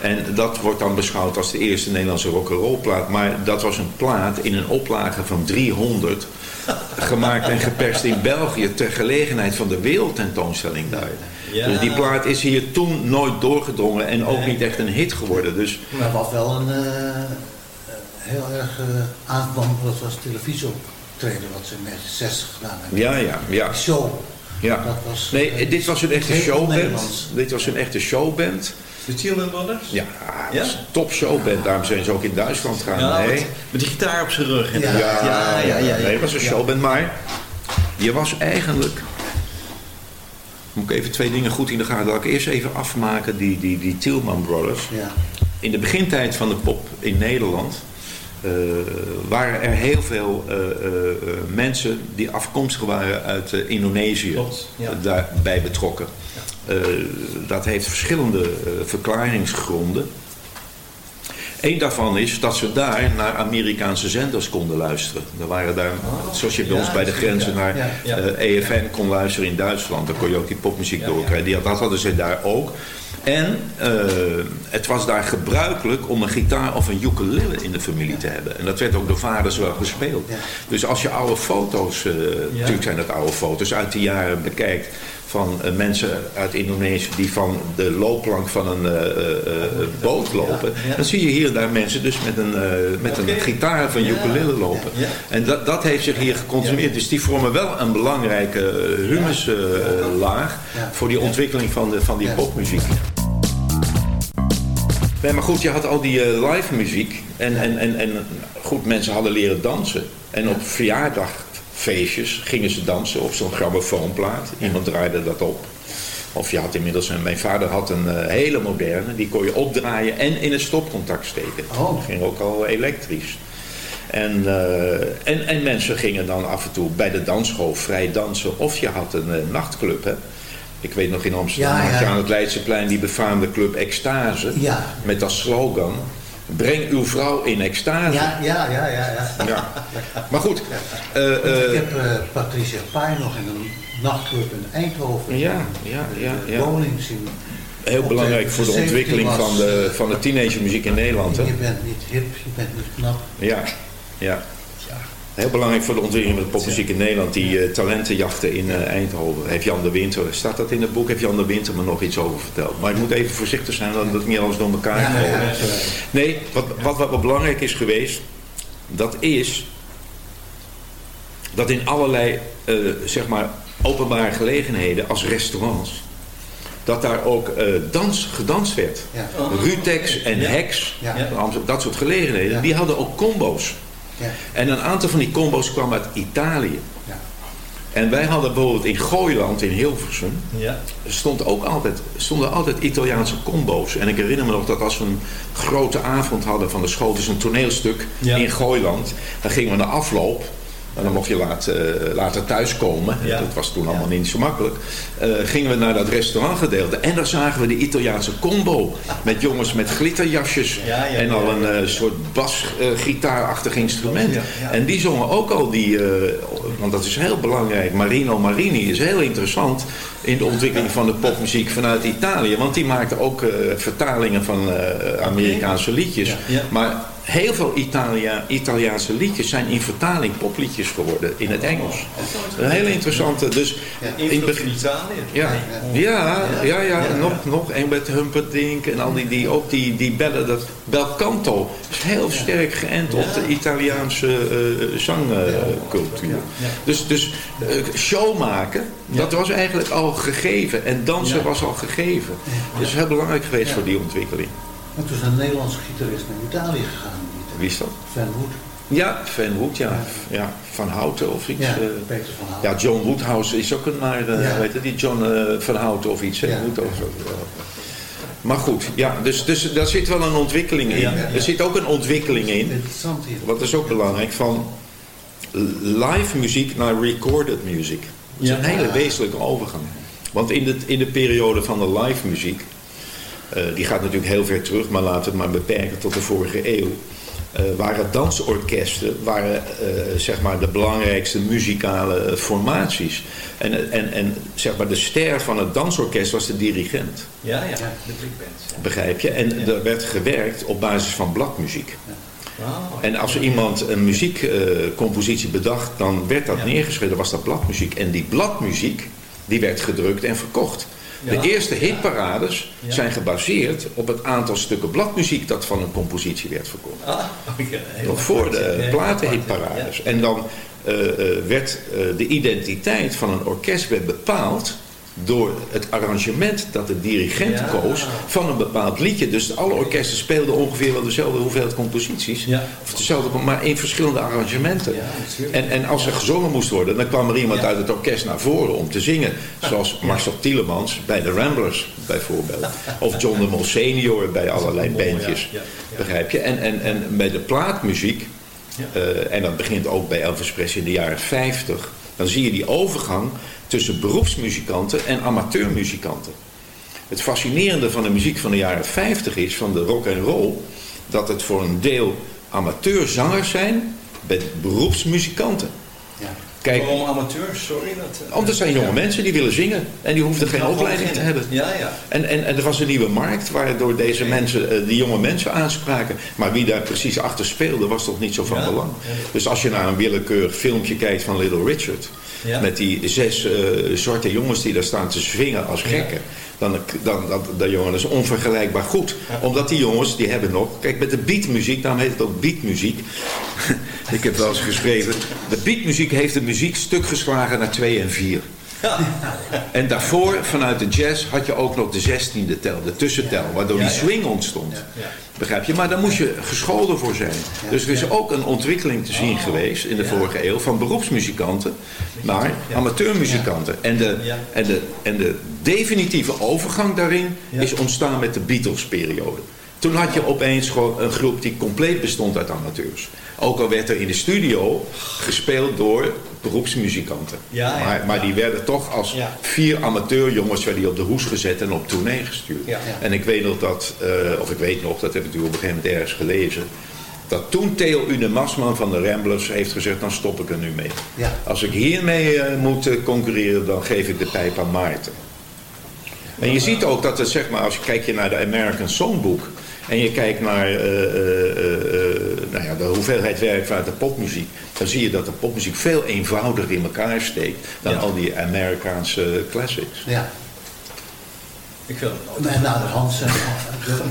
En dat wordt dan beschouwd als de eerste Nederlandse rock'n'roll plaat. Maar dat was een plaat in een oplage van 300. Gemaakt en geperst in België ter gelegenheid van de wereldtentoonstelling daar. Ja. Dus die plaat is hier toen nooit doorgedrongen en ook niet echt een hit geworden. Dus Maar wat wel een eh, heel erg uh, aankwam, dat was televisieoptreden wat ze in 1960 gedaan hebben. ja, ja, ja. Show. ja. Dat was, Nee, eh, dit was een echte showband. Dit was een echte showband. De Tielman Brothers? Ja, Ja? dat is een top showband. Daarom zijn ze ook in Duitsland gaan. Ja, nee. met, die gitaar op zijn rug. Ja, ja, ja, ja. Nee, het was een Ja. showband, maar je was eigenlijk... Moet ik even twee dingen goed in de gaten. Laat ik eerst even afmaken die, die, die Tillman Brothers. Ja. In de begintijd van de pop in Nederland eh, waren er heel veel eh, eh, mensen die afkomstig waren uit Indonesië ja. daarbij betrokken. Dat heeft verschillende verklaringsgronden. Eén daarvan is dat ze daar naar Amerikaanse zenders konden luisteren. Er waren daar, zoals je bij Ja, ons bij de grenzen naar EFN kon luisteren in Duitsland. Dan kon je ook die popmuziek doorkrijgen. Die, dat hadden ze daar ook. En eh, het was daar gebruikelijk om een gitaar of een ukulele in de familie te hebben. En dat werd ook door vaders wel gespeeld. Dus als je oude foto's, eh, natuurlijk zijn dat oude foto's, uit die jaren bekijkt van eh, mensen uit Indonesië die van de loopplank van een eh, eh, boot lopen. Dan zie je hier daar mensen dus met een, met een gitaar een ukulele lopen. En dat, dat heeft zich hier geconsumeerd. Dus die vormen wel een belangrijke humuslaag voor die ontwikkeling van, de, van die popmuziek. Nee, maar goed, je had al die live muziek. En, en, en, en goed, mensen hadden leren dansen. En op verjaardagfeestjes gingen ze dansen op zo'n grammofoonplaat. Iemand draaide dat op. Of je had inmiddels, een, mijn vader had een eh, hele moderne, die kon je opdraaien en in een stopcontact steken. Oh. Dat ging ook al elektrisch. En, eh, en, en mensen gingen dan af en toe bij de dansschool vrij dansen. Of je had een eh, nachtclub, hè. Ik weet nog in Amsterdam Ja, had je aan het Leidseplein die befaamde club Extase. Ja. Met als slogan, breng uw vrouw in extase. Ja, ja, ja, ja. ja. Ja. Maar goed. eh, Want eh, ik heb eh, Patricia Pai nog in een nachtclub in Eindhoven. Ja, ja, ja, De ja. Woning zien. heel de- belangrijk voor de 17 ontwikkeling was, van de, van de teenagermuziek in Nederland. Hè? Je bent niet hip, je bent niet knap. Ja, ja. Heel belangrijk voor de ontwikkeling van de popmuziek in Nederland. Die eh, talentenjachten in eh, Eindhoven. Heeft Jan de Winter, staat dat in het boek? Heeft Jan de Winter me nog iets over verteld? Maar ik moet even voorzichtig zijn dat het niet alles door elkaar Ja, gaat. ja, ja. Nee, wat, wat, wat, wat belangrijk is geweest, dat is dat in allerlei eh, zeg maar openbare gelegenheden als restaurants, dat daar ook dans gedanst werd. Ja. Rutex en Hex, Ja. Dat soort gelegenheden, die hadden ook combo's. Ja. En een aantal van die combo's kwam uit Italië. Ja. En wij hadden bijvoorbeeld in Gooiland in Hilversum, Ja. stond ook altijd, stonden altijd Italiaanse combo's. En ik herinner me nog dat als we een grote avond hadden van de school, dus een toneelstuk in Gooiland, dan gingen we naar afloop. En dan mocht je laat, eh, later thuiskomen. Ja. Dat was toen allemaal niet zo makkelijk. Eh, gingen we naar dat restaurantgedeelte. En daar zagen we de Italiaanse combo. Met jongens met glitterjasjes. Ja, ja, en al een eh, soort basgitaarachtig instrument. En die zongen ook al die... want dat is heel belangrijk. Marino Marini is heel interessant in de ontwikkeling van de popmuziek vanuit Italië. Want die maakte ook vertalingen van Amerikaanse liedjes. Maar heel veel Italia, Italiaanse liedjes zijn in vertaling popliedjes geworden in het Engels. Een hele interessante. Dus in begin. van Italië. Ja, ja, ja, ja, nog, nog. En met Humperdinck en al die, die ook die, die bellen, dat bel canto is heel sterk geënt op de Italiaanse eh, zangcultuur. Dus, dus eh, show maken, dat was eigenlijk al gegeven. En dansen Ja. was al gegeven. Dat is heel belangrijk geweest voor die ontwikkeling. En toen is een Nederlandse gitarist naar Italië gegaan. Wie is dat? Van Wood. Ja, Van Wood, ja. ja. Van Houten of iets. Ja, eh. Peter van Houten. Ja, John Woodhouse is ook een maar, eh, Ja. weet je, die John eh, van Houten of iets. hè, Ja. Woodhouse ook wel. Maar goed, ja, dus, dus daar zit wel een ontwikkeling in. Ja. Er zit ook een ontwikkeling in, Interessant hier. wat is ook belangrijk, van live muziek naar recorded muziek. Dat is Ja. een hele wezenlijke overgang. Want in de, in de periode van de live muziek, die gaat natuurlijk heel ver terug, maar laten we het maar beperken tot de vorige eeuw. eh, waren dansorkesten waren, eh, zeg maar de belangrijkste muzikale formaties. En, en, en zeg maar de ster van het dansorkest was de dirigent. Ja, ja. De big ja. Begrijp je? En er werd gewerkt op basis van bladmuziek. Wauw. En als er iemand een muziekcompositie bedacht, dan werd dat Ja. neergeschreven, was dat bladmuziek. En die bladmuziek, die werd gedrukt en verkocht. De eerste hitparades zijn gebaseerd op het aantal stukken bladmuziek dat van een compositie werd verkocht. Ah, Nog voor de platenhitparades. En dan eh, eh, werd eh, de identiteit van een orkest werd bepaald door het arrangement dat de dirigent Ja. koos van een bepaald liedje. Dus alle orkesten speelden ongeveer wel dezelfde hoeveelheid composities. Of dezelfde, maar in verschillende arrangementen. en, en als er gezongen moest worden, dan kwam er iemand uit het orkest naar voren om te zingen. Zoals Marcel Tielemans bij de Ramblers bijvoorbeeld. Of John de Mol senior bij allerlei bandjes. Begrijp je? En, en, en bij de plaatmuziek, eh, en dat begint ook bij Elvis Presley in de jaren 50, dan zie je die overgang tussen beroepsmuzikanten en amateurmuzikanten. Het fascinerende van de muziek van de jaren 50 is, van de rock en roll, dat het voor een deel amateurzangers zijn met beroepsmuzikanten. Kijk, Waarom amateurs? Sorry. Dat, eh, want er zijn jonge mensen die willen zingen en die hoefden geen Ja, opleiding te hebben. Ja, ja. En, en, en er was een nieuwe markt waardoor deze mensen, eh, die jonge mensen aanspraken. Maar wie daar precies achter speelde was toch niet zo van Ja. belang. Dus als je naar een willekeurig filmpje kijkt van Little Richard. Ja. Met die zes eh, zwarte jongens die daar staan te zwingen als gekken. Dan, dan, dan, dat jongen dat is onvergelijkbaar goed. Omdat die jongens, die hebben nog... Kijk, met de beatmuziek, daarom heet het ook beatmuziek. Ik heb wel eens geschreven. De beatmuziek heeft de muziek stuk geslagen naar 2 en 4. En daarvoor, vanuit de jazz, had je ook nog de zestiende tel, de tussentel, waardoor die swing ontstond. Begrijp je? Maar daar moest je gescholden voor zijn. Dus er is ook een ontwikkeling te zien geweest in de vorige eeuw van beroepsmuzikanten naar amateurmuzikanten. En de, en, de, en de definitieve overgang daarin is ontstaan met de Beatles-periode. Toen had je opeens gewoon een groep die compleet bestond uit amateurs. Ook al werd er in de studio gespeeld door beroepsmuzikanten. Ja, ja. maar, maar die werden toch als vier amateurjongens werden die op de hoes gezet en op tournee gestuurd. En ik weet nog dat, eh, of ik weet nog, dat heb ik natuurlijk op een gegeven moment ergens gelezen. Dat toen Theo Une Masman van de Ramblers heeft gezegd, dan stop ik er nu mee. Als ik hiermee eh, moet eh, concurreren, dan geef ik de pijp aan Maarten. En je ziet ook dat het, zeg maar, als je kijkt naar de American Songbook... en je kijkt naar eh, eh, eh, eh, nou ja, de hoeveelheid werk vanuit de popmuziek... dan zie je dat de popmuziek veel eenvoudiger in elkaar steekt... dan al die Amerikaanse classics. Ja. Ik wil het nooit. En na de hand zijn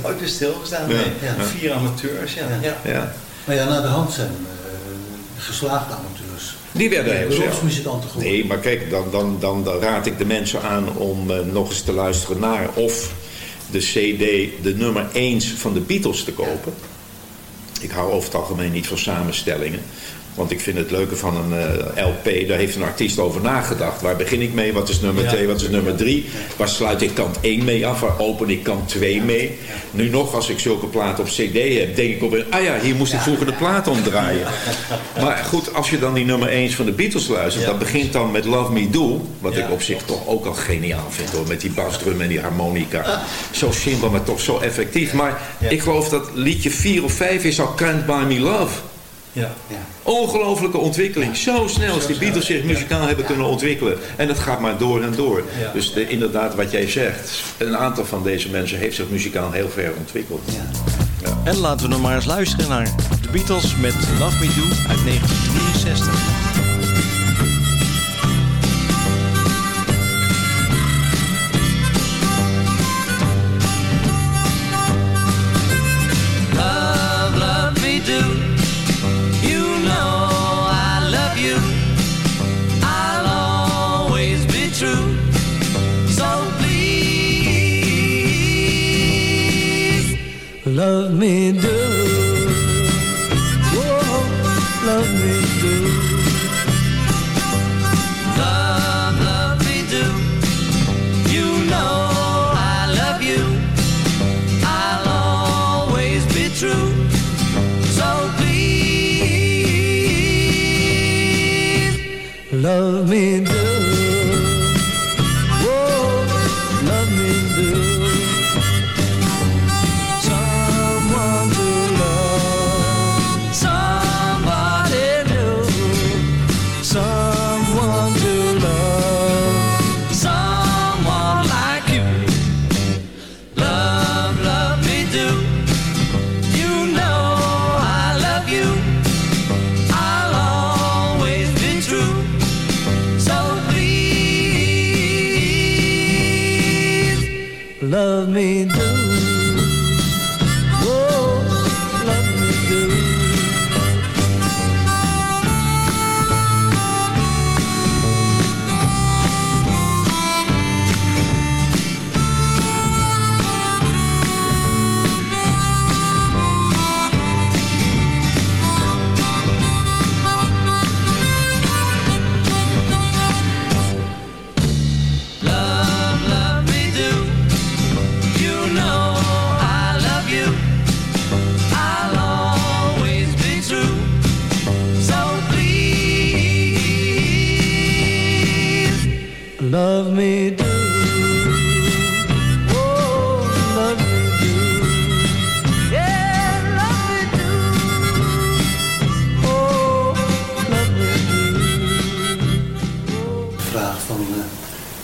nooit eens stilgestaan. Ja. Nee. Ja. Vier amateurs, ja. ja. Ja. Maar ja, na de hand zijn eh, geslaagde amateurs. Die werden heel zelf. Nee, maar kijk, dan, dan, dan, dan raad ik de mensen aan om nog eens te luisteren naar of de CD, de nummer 1 van de Beatles te kopen. Ik hou over het algemeen niet van samenstellingen. Want ik vind het leuke van een eh, LP, daar heeft een artiest over nagedacht. Waar begin ik mee? Wat is nummer Ja. 2? Wat is nummer 3? Waar sluit ik kant 1 mee af? Waar open ik kant 2 mee? Nu nog, als ik zulke platen op CD heb, denk ik op een... Ah ja, hier moest ik vroeger de plaat omdraaien. Maar goed, als je dan die nummer 1 van de Beatles luistert, dat begint dan met Love Me Do. Wat ik op zich toch ook al geniaal vind hoor. Met die basdrum en die harmonica. Zo simpel, maar toch zo effectief. Maar ik geloof dat liedje 4 of 5 is al Can't Buy Me Love. Ja. Ongelooflijke ontwikkeling. Zo snel als die Beatles zich muzikaal hebben kunnen ontwikkelen. En dat gaat maar door en door. Ja. Dus de, inderdaad, wat jij zegt. Een aantal van deze mensen heeft zich muzikaal heel ver ontwikkeld. En laten we nog maar eens luisteren naar de Beatles met Love Me Do uit 1963. Love me do.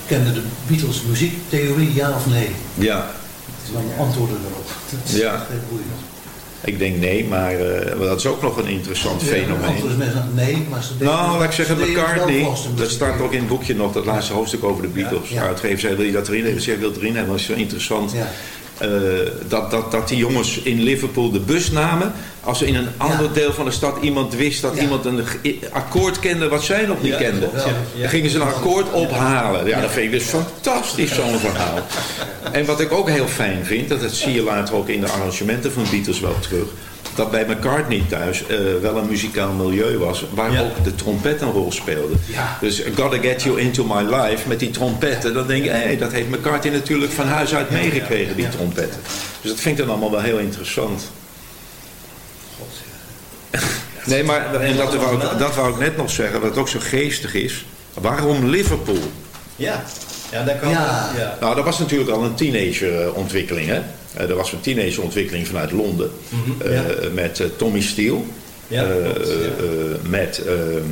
Kennen de Beatles muziektheorie, ja of nee? Ja, dan antwoorden erop. Dat is Ja. echt heel boeiend. ik denk nee, maar eh, dat is ook nog een interessant Ja, fenomeen. Mensen nee, maar ze. Nou, laat ik zeggen, McCartney, dat staat ook in het boekje nog, dat laatste hoofdstuk over de Beatles. Ja. De uitgever zei, wil je dat erin hebben? Wil het erin hebben, dat is zo interessant. Eh, dat, dat, dat die jongens in Liverpool de bus namen. Als in een ander deel van de stad iemand wist dat Ja. iemand een akkoord kende wat zij nog niet Ja, kenden. Dan gingen ze een akkoord ophalen. Ja, dat vind ik dus fantastisch, zo'n verhaal. En wat ik ook heel fijn vind, dat, dat zie je later ook in de arrangementen van Beatles wel terug. Dat bij McCartney thuis eh, wel een muzikaal milieu was waar Ja. ook de trompet een rol speelde. Ja. Dus Gotta Get You Into My Life met die trompetten, dan denk je, hé, dat heeft McCartney natuurlijk van huis uit meegekregen, die trompetten. Dus dat vind ik dan allemaal wel heel interessant. Nee, maar en dat, wou ik, dat wou ik net nog zeggen, wat ook zo geestig is. Waarom Liverpool? Ja, ja daar kan Ja. ja. Nou, dat was natuurlijk al een teenagerontwikkeling. Hè? Eh, Er was een teenagerontwikkeling vanuit Londen. Mhm, eh, ja. Met eh, Tommy Steele. Ja, klopt, ja. met, ehm,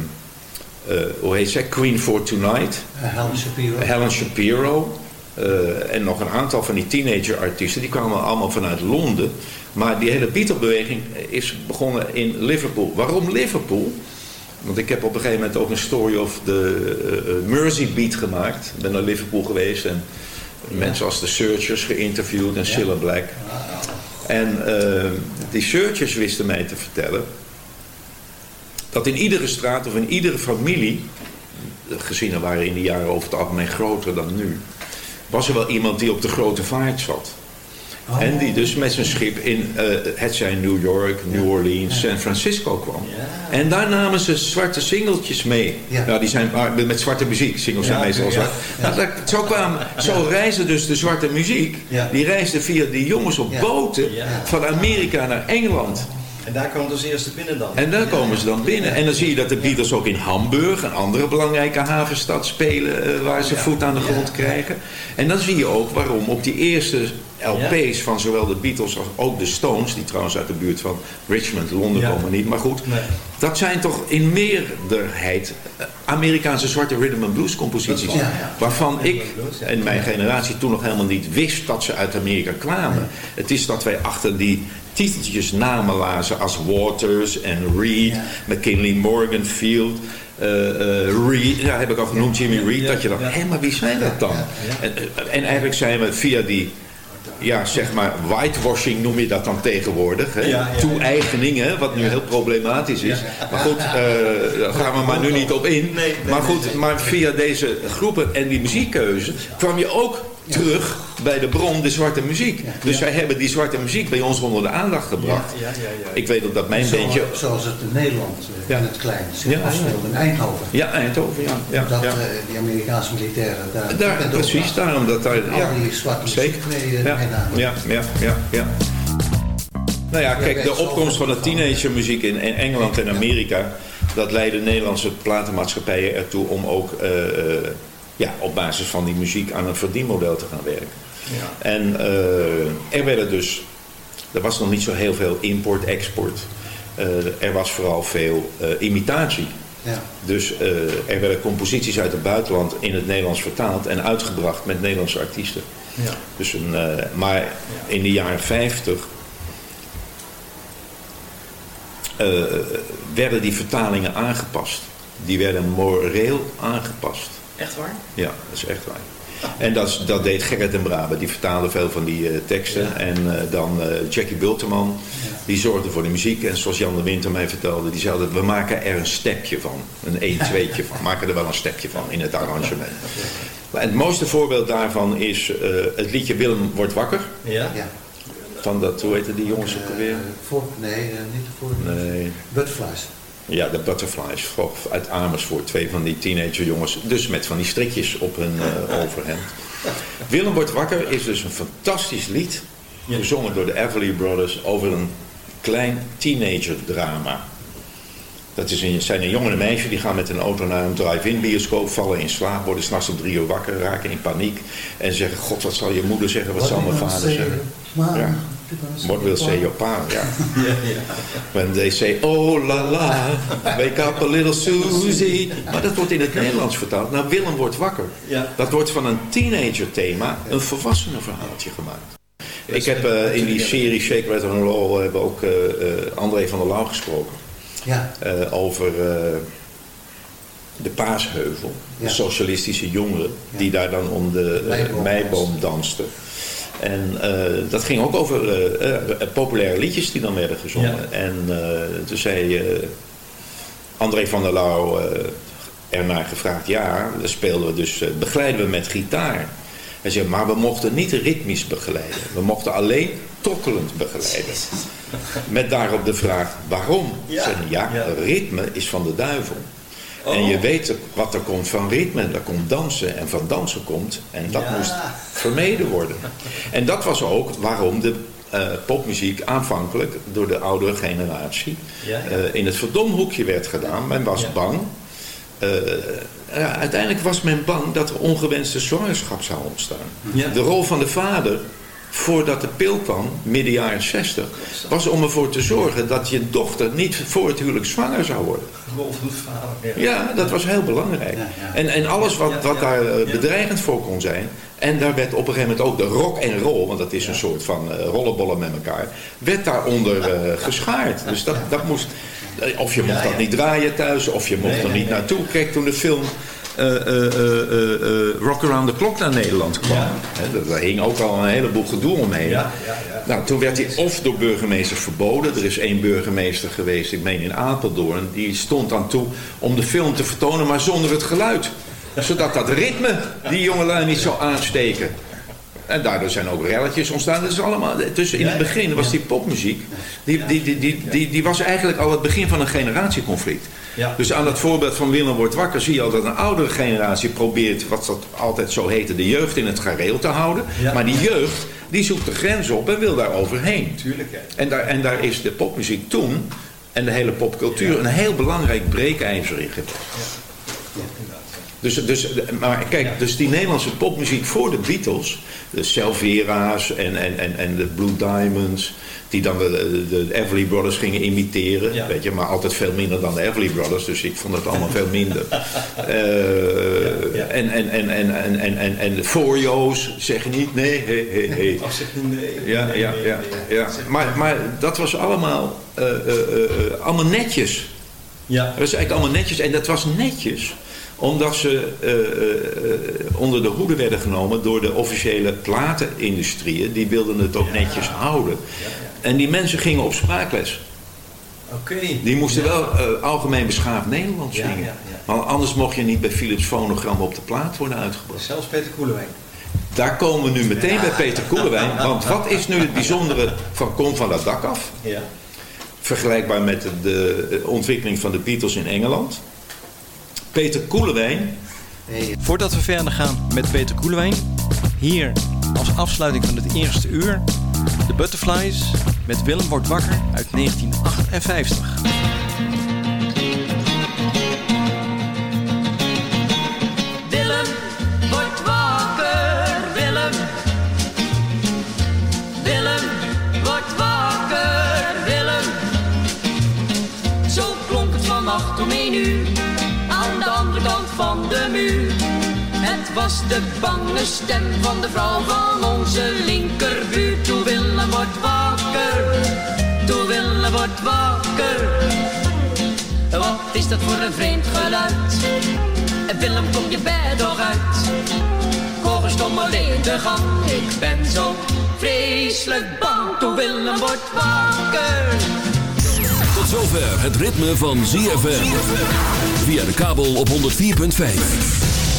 eh, hoe heet zij? Queen for Tonight. Helen Shapiro. Helen Shapiro. en nog een aantal van die teenager-artiesten. Die kwamen allemaal vanuit Londen. Maar die hele Beatle-beweging is begonnen in Liverpool. Waarom Liverpool? Want ik heb op een gegeven moment ook een story of de eh, Mersey Beat gemaakt. Ik ben naar Liverpool geweest en mensen als de Searchers geïnterviewd en Cilla Black. En eh, die Searchers wisten mij te vertellen dat in iedere straat of in iedere familie, de gezinnen waren in die jaren over het algemeen groter dan nu, was er wel iemand die op de grote vaart zat. Oh. En die dus met zijn schip in, eh het zijn New York, New Orleans, San Francisco kwam. En daar namen ze zwarte singeltjes mee. Ja. Nou, die zijn met zwarte muziek. Singles zijn Ja, meestal zwart. Nou, dat- zo, kwamen, zo reisde dus de zwarte muziek. Die reisde via die jongens op boten van Amerika naar Engeland. En daar kwam dus eerst binnen dan. En daar komen ze dan binnen. En dan zie je dat de Beatles ook in Hamburg, een andere belangrijke havenstad, spelen eh, waar ze voet aan de grond krijgen. En dan zie je ook waarom op die eerste LP's van zowel de Beatles als ook de Stones, die trouwens uit de buurt van Richmond, Londen komen niet, maar goed. Nee. Dat zijn toch in meerderheid eh, Amerikaanse zwarte rhythm and blues composities. Waarvan ik en mijn generatie toen nog helemaal niet wist dat ze uit Amerika kwamen. Het is dat wij achter die titeltjes namen lazen als Waters en Reed. McKinley Morgan Field. eh, eh, Reed, ja, heb ik al genoemd, Jimmy Reed, dat je ja. hé, maar wie zijn dat dan? En, en eigenlijk zijn we via die, ja, zeg maar, whitewashing noem je dat dan tegenwoordig, hè? Ja, ja, ja. toe-eigening, hè, wat nu heel problematisch is. Maar goed, eh, daar gaan we maar nu niet op in. Nee, nee, maar goed, nee. maar via deze groepen en die muziekkeuze kwam je ook terug bij de bron, de zwarte muziek. Dus wij hebben die zwarte muziek bij ons onder de aandacht gebracht. Ja, ja, ja. Ik weet ook dat mijn Zo- bandje... Zoals het in Nederland eh, Ja. in het klein zich afspeelde in Eindhoven. Ja, Eindhoven, ja. dat eh, die Amerikaanse militairen daar... Daar, precies, daarom dat daar... Al Ja, die zwarte muziek mee, eh, Ja, ja, ja, ja, ja. Nou ja, kijk, de opkomst van de teenagermuziek in, Engeland en Amerika... dat leidde Nederlandse platenmaatschappijen ertoe om ook ja, op basis van die muziek aan een verdienmodel te gaan werken. Ja. En eh, er werden dus... Er was nog niet zo heel veel import-export. Eh, er was vooral veel eh, imitatie. Ja. Dus er werden composities uit het buitenland in het Nederlands vertaald en uitgebracht met Nederlandse artiesten. Ja. Dus een, maar in de jaren 50 eh, werden die vertalingen aangepast. Die werden moreel aangepast. Echt waar? Ja, dat is echt waar. En dat, dat deed Gerrit en Brabe, die vertaalde veel van die eh, teksten. En eh, dan eh, Jackie Bulterman, die zorgde voor de muziek. En zoals Jan de Winter mij vertelde, die zei altijd, we maken er een stepje van. Een 1 2tje van. Maken er wel een stepje van in het arrangement. En het mooiste voorbeeld daarvan is eh, het liedje Willem wordt wakker. Ja? ja. Van dat, hoe heette die jongens ook alweer? Voor, nee, niet voor. Nee. Butterflies. Ja, de Butterflies goh, uit Amersfoort. Twee van die teenagerjongens. Dus met van die strikjes op hun eh, overhemd. Willem wordt wakker is dus een fantastisch lied. Gezongen door de Everly Brothers over een klein teenagerdrama. Dat is een, zijn een jongen en een meisje die gaan met een auto naar een drive-in bioscoop, vallen in slaap, worden s'nachts om drie uur wakker, raken in paniek en zeggen: God, wat zal je moeder zeggen, wat zal mijn vader zeggen? Ja. What will say your pa? Ja. When they say, oh la la, wake up a little Susie. Maar dat wordt in het Nederlands vertaald. Nou, Willem wordt wakker. Dat wordt van een teenager thema een volwassenen verhaaltje gemaakt. Ik heb eh, in die serie Shake, Rattle and Roll hebben ook eh, eh, André van der Lauw gesproken. Ja. Over de Paasheuvel. De socialistische jongeren die daar dan om de meiboom dansten. En eh, dat ging ook over eh, eh, populaire liedjes die dan werden gezongen. En toen zei André van der Lauw ernaar gevraagd... ja, dan speelden we dus, begeleiden we met gitaar. Hij zei, maar we mochten niet ritmisch begeleiden. We mochten alleen tokkelend begeleiden. Met daarop de vraag, waarom? Ja. Zei ja, ritme is van de duivel. En Oh. je weet wat er komt van ritme, daar komt dansen en van dansen komt. En dat Ja. moest vermeden worden. En dat was ook waarom de eh, popmuziek aanvankelijk door de oudere generatie Ja, ja. eh, in het verdomhoekje werd gedaan. Men was bang. Eh, uiteindelijk was men bang dat er ongewenste zwangerschap zou ontstaan. De rol van de vader, voordat de pil kwam, midden jaren 60, was om ervoor te zorgen dat je dochter niet voor het huwelijk zwanger zou worden. Ja, dat was heel belangrijk. En, en alles wat, wat daar eh, bedreigend voor kon zijn. En daar werd op een gegeven moment ook de rock en roll, want dat is een soort van eh, rollenbollen met elkaar, werd daaronder eh, geschaard. Dus dat, dat moest. Of je mocht dat niet draaien thuis, of je mocht er niet naartoe. Kijk, toen de film eh, eh, eh, Rock Around the Clock naar Nederland kwam, hè, daar- hing ook al een heleboel gedoe omheen. Nou, toen werd hij of door burgemeesters verboden. Er is één burgemeester geweest, ik meen in Apeldoorn, die stond aan toe om de film te vertonen, maar zonder het geluid. Zodat dat ritme die jongelui niet zou aansteken. En daardoor zijn ook relletjes ontstaan. Dat is allemaal, dus in het begin was die popmuziek, die, die, die, die, die, die was eigenlijk al het begin van een generatieconflict. Ja. Dus aan dat voorbeeld van Willem wordt wakker zie je al dat een oudere generatie probeert, wat dat altijd zo heette, de jeugd in het gareel te houden. Ja. Maar die jeugd, die zoekt de grens op en wil daar overheen. Tuurlijk, hè. En daar, en daar is de popmuziek toen en de hele popcultuur een heel belangrijk breekijzer in geweest. Dus, dus, maar kijk, dus die Nederlandse popmuziek voor de Beatles, de Selvera's en, en, en, en de Blue Diamonds, die dan de, de, de Everly Brothers gingen imiteren, weet je, maar altijd veel minder dan de Everly Brothers, dus ik vond het allemaal veel minder. Eh, En, en, en, en, en, en, en, en de Forio's zeggen niet nee. Of zeg nee. Ja, ja, ja, ja. Maar, maar dat was allemaal, eh, eh, allemaal netjes. Ja. Dat was eigenlijk allemaal netjes. En dat was netjes omdat ze eh, eh, eh, onder de hoede werden genomen door de officiële platenindustrieën. Die wilden het ook netjes houden. En die mensen gingen op spraakles. Oké. Die moesten wel algemeen beschaafd Nederlands zingen. Maar anders mocht je niet bij Philips Fonogram op de plaat worden uitgebracht. Zelfs Peter Koelewijn. Daar komen we nu meteen bij Peter Koelewijn. Want wat is nu het bijzondere van Kom van dat dak af? Ja. Vergelijkbaar met de, de ontwikkeling van de Beatles in Engeland. Peter Koelewijn. Voordat we verder gaan met Peter Koelewijn, hier als afsluiting van het eerste uur de Butterflies met Willem wordt wakker uit 1958. Was de bange stem van de vrouw van onze linkerbuurt. Toe Willem, wordt wakker, toe Willem, wordt wakker. Wat is dat voor een vreemd geluid? En Willem, kom je bed toch uit? Ik hoor een stomme gang. Ik ben zo vreselijk bang. Toen Willem wordt wakker. Tot zover het ritme van ZFM. Via de kabel op 104.5.